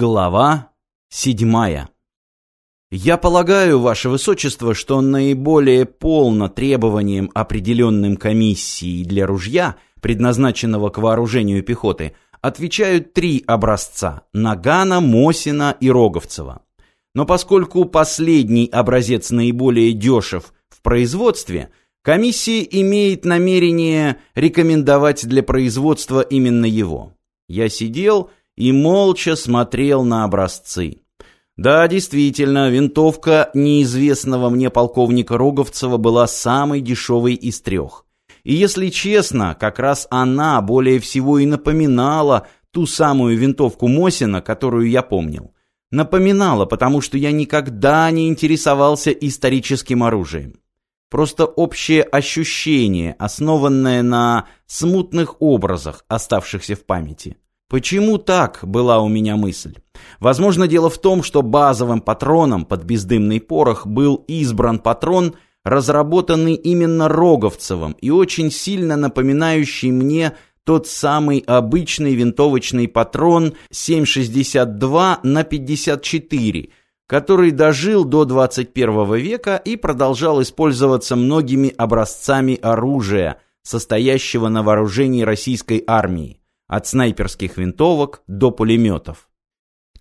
Глава седьмая. Я полагаю, Ваше Высочество, что наиболее полно требованиям, определенным комиссией для ружья, предназначенного к вооружению пехоты, отвечают три образца – Нагана, Мосина и Роговцева. Но поскольку последний образец наиболее дешев в производстве, комиссия имеет намерение рекомендовать для производства именно его. Я сидел и молча смотрел на образцы. Да, действительно, винтовка неизвестного мне полковника Роговцева была самой дешевой из трех. И если честно, как раз она более всего и напоминала ту самую винтовку Мосина, которую я помнил. Напоминала, потому что я никогда не интересовался историческим оружием. Просто общее ощущение, основанное на смутных образах, оставшихся в памяти. Почему так, была у меня мысль. Возможно, дело в том, что базовым патроном под бездымный порох был избран патрон, разработанный именно Роговцевым и очень сильно напоминающий мне тот самый обычный винтовочный патрон 7,62 на 54, который дожил до 21 века и продолжал использоваться многими образцами оружия, состоящего на вооружении российской армии от снайперских винтовок до пулеметов.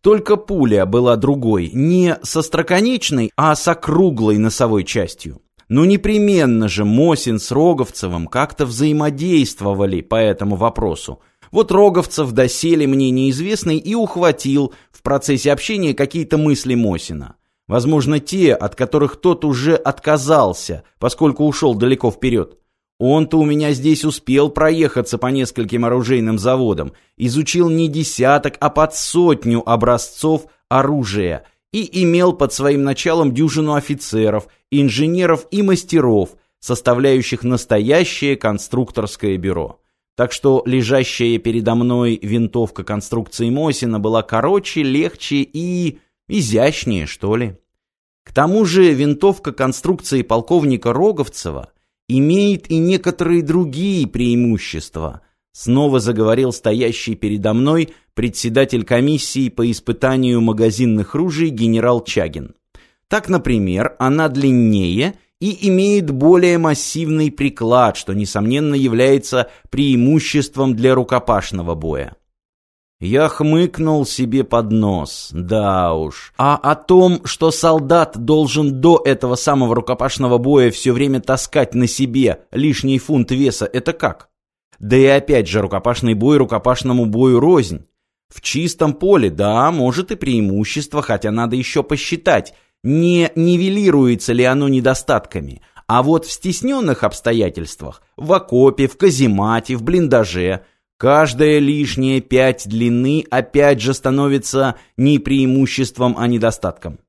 Только пуля была другой, не со строконечной, а с округлой носовой частью. Но непременно же Мосин с Роговцевым как-то взаимодействовали по этому вопросу. Вот Роговцев доселе мне неизвестный и ухватил в процессе общения какие-то мысли Мосина. Возможно, те, от которых тот уже отказался, поскольку ушел далеко вперед. Он-то у меня здесь успел проехаться по нескольким оружейным заводам, изучил не десяток, а под сотню образцов оружия и имел под своим началом дюжину офицеров, инженеров и мастеров, составляющих настоящее конструкторское бюро. Так что лежащая передо мной винтовка конструкции Мосина была короче, легче и изящнее, что ли. К тому же винтовка конструкции полковника Роговцева – имеет и некоторые другие преимущества, снова заговорил стоящий передо мной председатель комиссии по испытанию магазинных ружей генерал Чагин. Так, например, она длиннее и имеет более массивный приклад, что, несомненно, является преимуществом для рукопашного боя. Я хмыкнул себе под нос. Да уж. А о том, что солдат должен до этого самого рукопашного боя все время таскать на себе лишний фунт веса, это как? Да и опять же, рукопашный бой рукопашному бою рознь. В чистом поле, да, может и преимущество, хотя надо еще посчитать, не нивелируется ли оно недостатками. А вот в стесненных обстоятельствах, в окопе, в каземате, в блиндаже – Каждая лишняя пять длины опять же становится не преимуществом, а недостатком.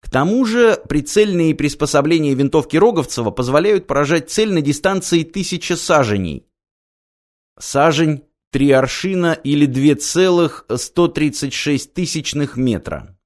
К тому же прицельные приспособления винтовки Роговцева позволяют поражать цель на дистанции тысяча саженей. Сажень – три аршина или 2,136 тысячных метра.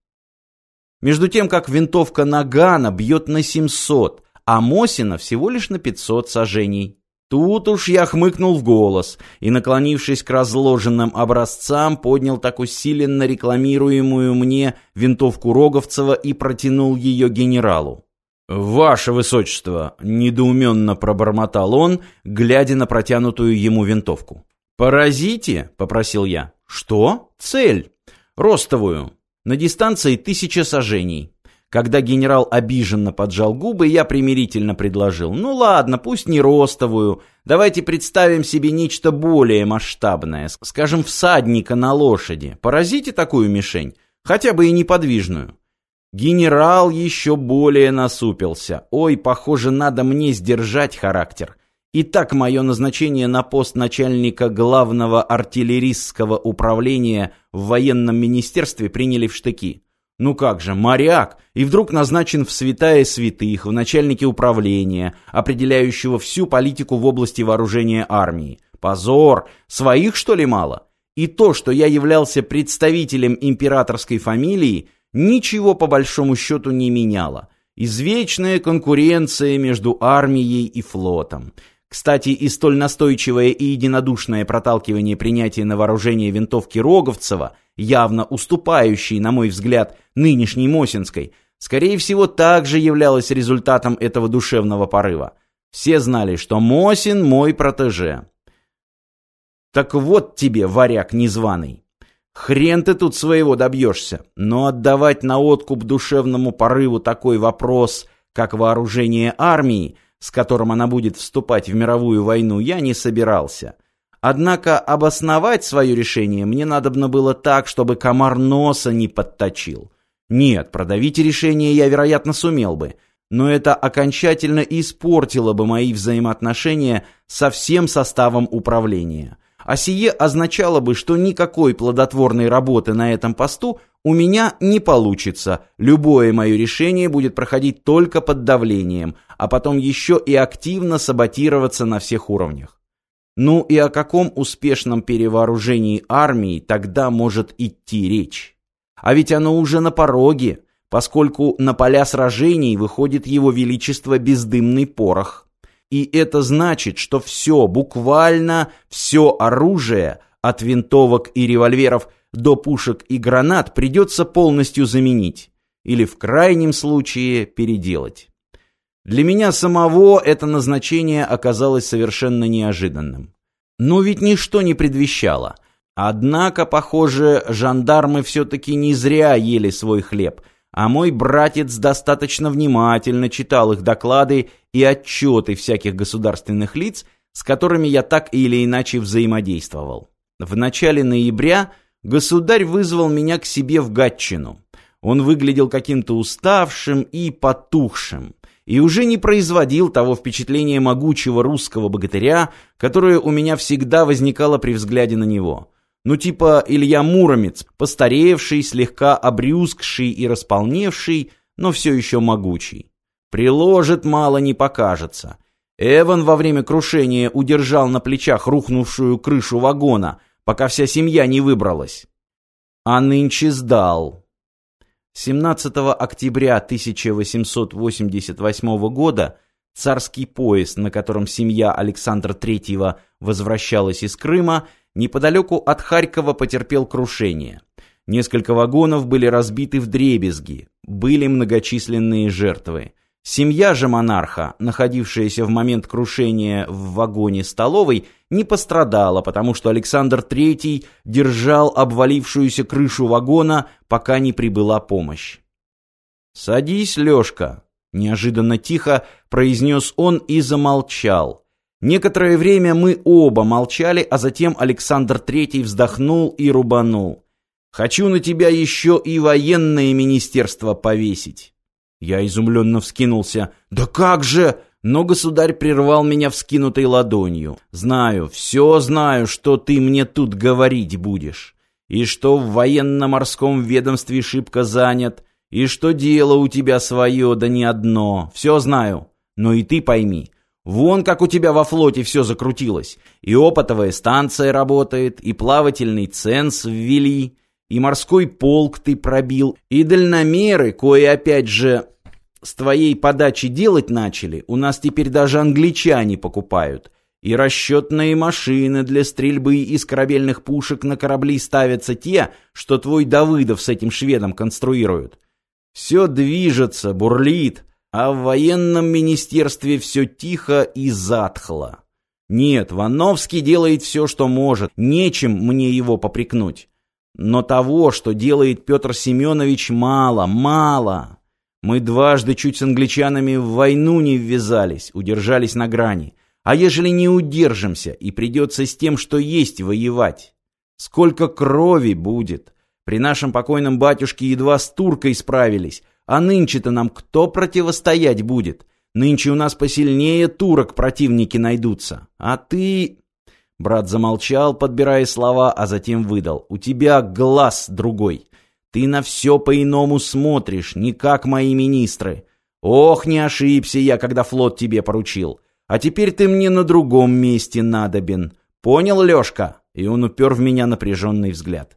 Между тем, как винтовка Нагана бьет на 700, а Мосина всего лишь на 500 сажений. Тут уж я хмыкнул в голос и, наклонившись к разложенным образцам, поднял так усиленно рекламируемую мне винтовку Роговцева и протянул ее генералу. «Ваше Высочество!» — недоуменно пробормотал он, глядя на протянутую ему винтовку. «Поразите!» — попросил я. «Что? Цель. Ростовую. На дистанции тысяча сажений. Когда генерал обиженно поджал губы, я примирительно предложил. «Ну ладно, пусть не ростовую. Давайте представим себе нечто более масштабное. Скажем, всадника на лошади. Поразите такую мишень. Хотя бы и неподвижную». Генерал еще более насупился. «Ой, похоже, надо мне сдержать характер». Итак, мое назначение на пост начальника главного артиллерийского управления в военном министерстве приняли в штыки. Ну как же, моряк, и вдруг назначен в святая святых, в начальнике управления, определяющего всю политику в области вооружения армии. Позор! Своих, что ли, мало? И то, что я являлся представителем императорской фамилии, ничего по большому счету не меняло. Извечная конкуренция между армией и флотом. Кстати, и столь настойчивое и единодушное проталкивание принятия на вооружение винтовки Роговцева, явно уступающей, на мой взгляд, нынешней Мосинской, скорее всего, также являлось результатом этого душевного порыва. Все знали, что Мосин мой протеже. Так вот тебе, варяг незваный. Хрен ты тут своего добьешься, но отдавать на откуп душевному порыву такой вопрос, как вооружение армии, с которым она будет вступать в мировую войну, я не собирался. Однако обосновать свое решение мне надобно было так, чтобы комар носа не подточил. Нет, продавить решение я, вероятно, сумел бы, но это окончательно испортило бы мои взаимоотношения со всем составом управления. А сие означало бы, что никакой плодотворной работы на этом посту у меня не получится. Любое мое решение будет проходить только под давлением, а потом еще и активно саботироваться на всех уровнях. Ну и о каком успешном перевооружении армии тогда может идти речь? А ведь оно уже на пороге, поскольку на поля сражений выходит его величество бездымный порох. И это значит, что все, буквально все оружие, от винтовок и револьверов до пушек и гранат, придется полностью заменить. Или в крайнем случае переделать. Для меня самого это назначение оказалось совершенно неожиданным. Но ведь ничто не предвещало. Однако, похоже, жандармы все-таки не зря ели свой хлеб – а мой братец достаточно внимательно читал их доклады и отчеты всяких государственных лиц, с которыми я так или иначе взаимодействовал. В начале ноября государь вызвал меня к себе в Гатчину. Он выглядел каким-то уставшим и потухшим, и уже не производил того впечатления могучего русского богатыря, которое у меня всегда возникало при взгляде на него. Ну типа Илья Муромец, постаревший, слегка обрюзгший и располневший, но все еще могучий. Приложит, мало не покажется. Эван во время крушения удержал на плечах рухнувшую крышу вагона, пока вся семья не выбралась. А нынче сдал. 17 октября 1888 года царский поезд, на котором семья Александра III возвращалась из Крыма, неподалеку от Харькова потерпел крушение. Несколько вагонов были разбиты в дребезги, были многочисленные жертвы. Семья же монарха, находившаяся в момент крушения в вагоне столовой, не пострадала, потому что Александр III держал обвалившуюся крышу вагона, пока не прибыла помощь. «Садись, Лешка», — неожиданно тихо произнес он и замолчал, Некоторое время мы оба молчали, а затем Александр Третий вздохнул и рубанул. «Хочу на тебя еще и военное министерство повесить». Я изумленно вскинулся. «Да как же!» Но государь прервал меня вскинутой ладонью. «Знаю, все знаю, что ты мне тут говорить будешь. И что в военно-морском ведомстве шибко занят, и что дело у тебя свое, да не одно. Все знаю. Но и ты пойми, Вон как у тебя во флоте все закрутилось. И опытовая станция работает, и плавательный ценз ввели, и морской полк ты пробил, и дальномеры, кое опять же с твоей подачи делать начали, у нас теперь даже англичане покупают. И расчетные машины для стрельбы из корабельных пушек на корабли ставятся те, что твой Давыдов с этим шведом конструирует. Все движется, бурлит, а в военном министерстве все тихо и затхло. Нет, Вановский делает все, что может, нечем мне его попрекнуть. Но того, что делает Петр Семенович, мало, мало. Мы дважды чуть с англичанами в войну не ввязались, удержались на грани. А ежели не удержимся и придется с тем, что есть, воевать? Сколько крови будет? При нашем покойном батюшке едва с туркой справились, а нынче-то нам кто противостоять будет? Нынче у нас посильнее турок противники найдутся. А ты...» Брат замолчал, подбирая слова, а затем выдал. «У тебя глаз другой. Ты на все по-иному смотришь, не как мои министры. Ох, не ошибся я, когда флот тебе поручил. А теперь ты мне на другом месте надобен. Понял, Лешка?» И он упер в меня напряженный взгляд.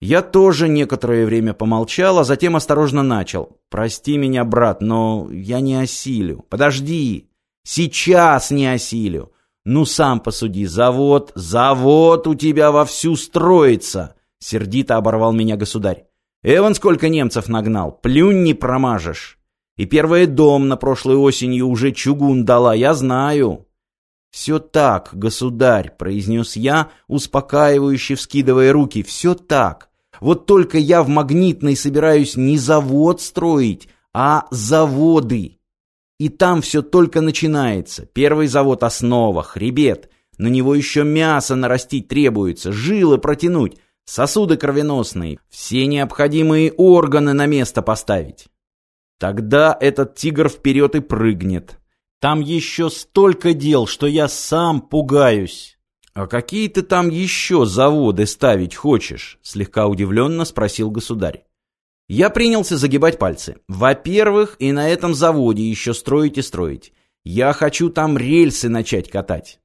Я тоже некоторое время помолчал, а затем осторожно начал. «Прости меня, брат, но я не осилю. Подожди. Сейчас не осилю. Ну сам посуди, завод, завод у тебя вовсю строится. Сердито оборвал меня государь. Эван сколько немцев нагнал, плюнь не промажешь. И первый дом на прошлой осенью уже чугун дала, я знаю. «Все так, государь», — произнес я, успокаивающе вскидывая руки, — «все так. Вот только я в Магнитной собираюсь не завод строить, а заводы. И там все только начинается. Первый завод — основа, хребет. На него еще мясо нарастить требуется, жилы протянуть, сосуды кровеносные, все необходимые органы на место поставить. Тогда этот тигр вперед и прыгнет. Там еще столько дел, что я сам пугаюсь. «А какие ты там еще заводы ставить хочешь?» — слегка удивленно спросил государь. Я принялся загибать пальцы. Во-первых, и на этом заводе еще строить и строить. Я хочу там рельсы начать катать.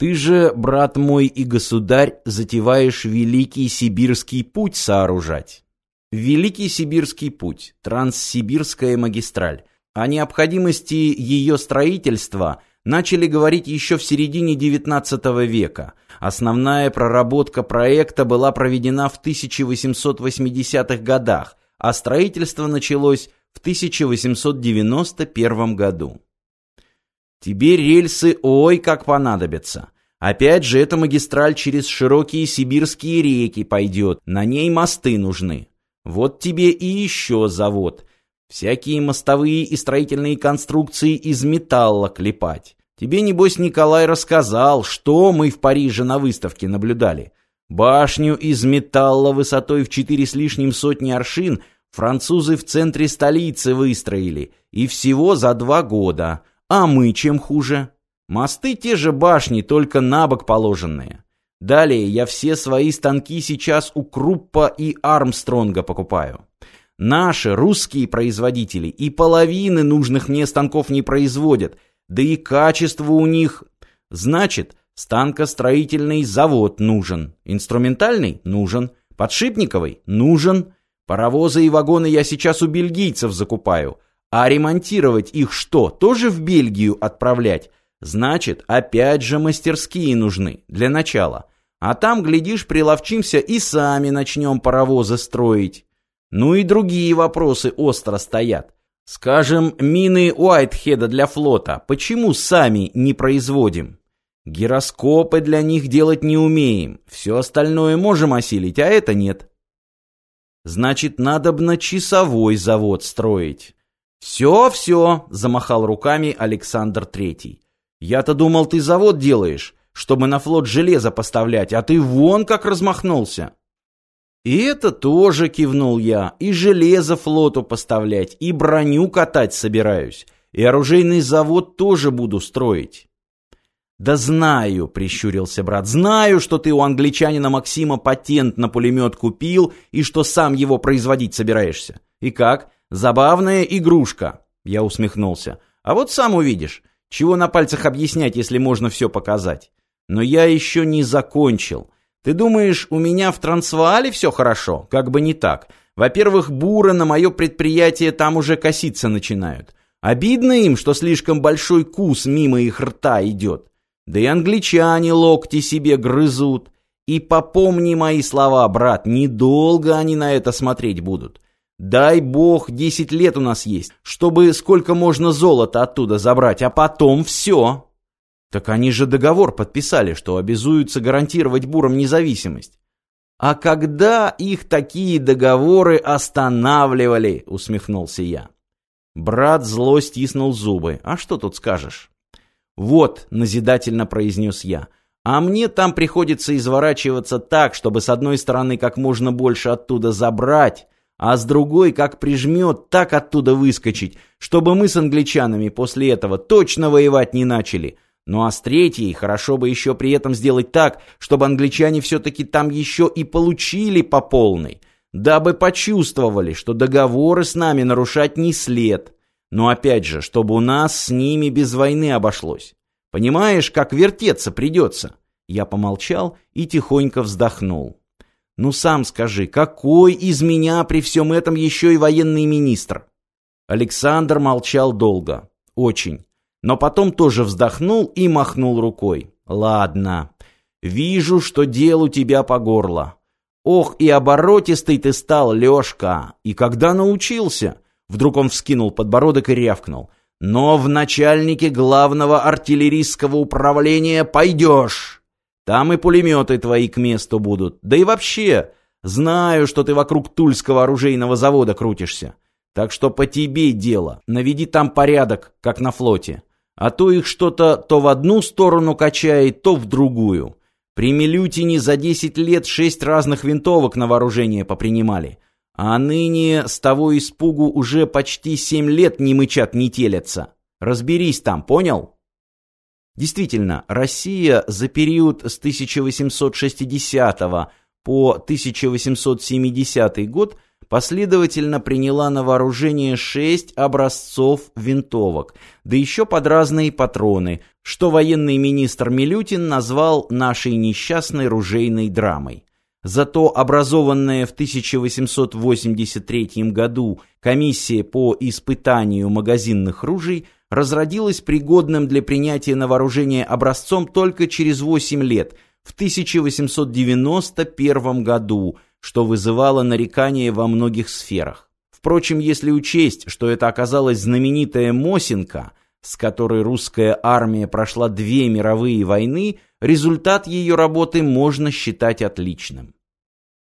Ты же, брат мой и государь, затеваешь Великий Сибирский путь сооружать. Великий Сибирский путь, Транссибирская магистраль. О необходимости ее строительства начали говорить еще в середине XIX века. Основная проработка проекта была проведена в 1880-х годах, а строительство началось в 1891 году. Тебе рельсы ой как понадобятся. Опять же, эта магистраль через широкие сибирские реки пойдет, на ней мосты нужны. Вот тебе и еще завод. Всякие мостовые и строительные конструкции из металла клепать. Тебе, небось, Николай рассказал, что мы в Париже на выставке наблюдали. Башню из металла высотой в четыре с лишним сотни аршин французы в центре столицы выстроили. И всего за два года. А мы чем хуже? Мосты те же башни, только на бок положенные. Далее я все свои станки сейчас у Круппа и Армстронга покупаю. Наши, русские производители, и половины нужных мне станков не производят – да и качество у них... Значит, станкостроительный завод нужен, инструментальный нужен, подшипниковый нужен. Паровозы и вагоны я сейчас у бельгийцев закупаю. А ремонтировать их что, тоже в Бельгию отправлять? Значит, опять же мастерские нужны, для начала. А там, глядишь, приловчимся и сами начнем паровозы строить. Ну и другие вопросы остро стоят. Скажем, мины Уайтхеда для флота почему сами не производим? Гироскопы для них делать не умеем, все остальное можем осилить, а это нет. Значит, надо бы на часовой завод строить. «Все-все», — замахал руками Александр Третий. «Я-то думал, ты завод делаешь, чтобы на флот железо поставлять, а ты вон как размахнулся». «И это тоже», — кивнул я, — «и железо флоту поставлять, и броню катать собираюсь, и оружейный завод тоже буду строить». «Да знаю», — прищурился брат, — «знаю, что ты у англичанина Максима патент на пулемет купил и что сам его производить собираешься. И как? Забавная игрушка», — я усмехнулся. «А вот сам увидишь. Чего на пальцах объяснять, если можно все показать? Но я еще не закончил». Ты думаешь, у меня в Трансваале все хорошо? Как бы не так. Во-первых, буры на мое предприятие там уже коситься начинают. Обидно им, что слишком большой кус мимо их рта идет. Да и англичане локти себе грызут. И попомни мои слова, брат, недолго они на это смотреть будут. Дай бог, десять лет у нас есть, чтобы сколько можно золота оттуда забрать, а потом все. Так они же договор подписали, что обязуются гарантировать бурам независимость. А когда их такие договоры останавливали, усмехнулся я. Брат зло стиснул зубы. А что тут скажешь? Вот, назидательно произнес я. А мне там приходится изворачиваться так, чтобы с одной стороны как можно больше оттуда забрать, а с другой, как прижмет, так оттуда выскочить, чтобы мы с англичанами после этого точно воевать не начали — ну а с третьей хорошо бы еще при этом сделать так, чтобы англичане все-таки там еще и получили по полной, дабы почувствовали, что договоры с нами нарушать не след. Но опять же, чтобы у нас с ними без войны обошлось. Понимаешь, как вертеться придется?» Я помолчал и тихонько вздохнул. «Ну сам скажи, какой из меня при всем этом еще и военный министр?» Александр молчал долго. Очень. но потом тоже вздохнул и махнул рукой. «Ладно, вижу, что дел у тебя по горло. Ох, и оборотистый ты стал, Лешка! И когда научился?» Вдруг он вскинул подбородок и рявкнул. «Но в начальнике главного артиллерийского управления пойдешь! Там и пулеметы твои к месту будут. Да и вообще, знаю, что ты вокруг Тульского оружейного завода крутишься. Так что по тебе дело. Наведи там порядок, как на флоте. А то их что-то то в одну сторону качает, то в другую. При Милютине за 10 лет шесть разных винтовок на вооружение попринимали. А ныне с того испугу уже почти семь лет не мычат, не телятся. Разберись там, понял? Действительно, Россия за период с 1860 по 1870 год – последовательно приняла на вооружение шесть образцов винтовок, да еще под разные патроны, что военный министр Милютин назвал нашей несчастной ружейной драмой. Зато образованная в 1883 году комиссия по испытанию магазинных ружей разродилась пригодным для принятия на вооружение образцом только через 8 лет, в 1891 году – что вызывало нарекания во многих сферах. Впрочем, если учесть, что это оказалась знаменитая Мосинка, с которой русская армия прошла две мировые войны, результат ее работы можно считать отличным.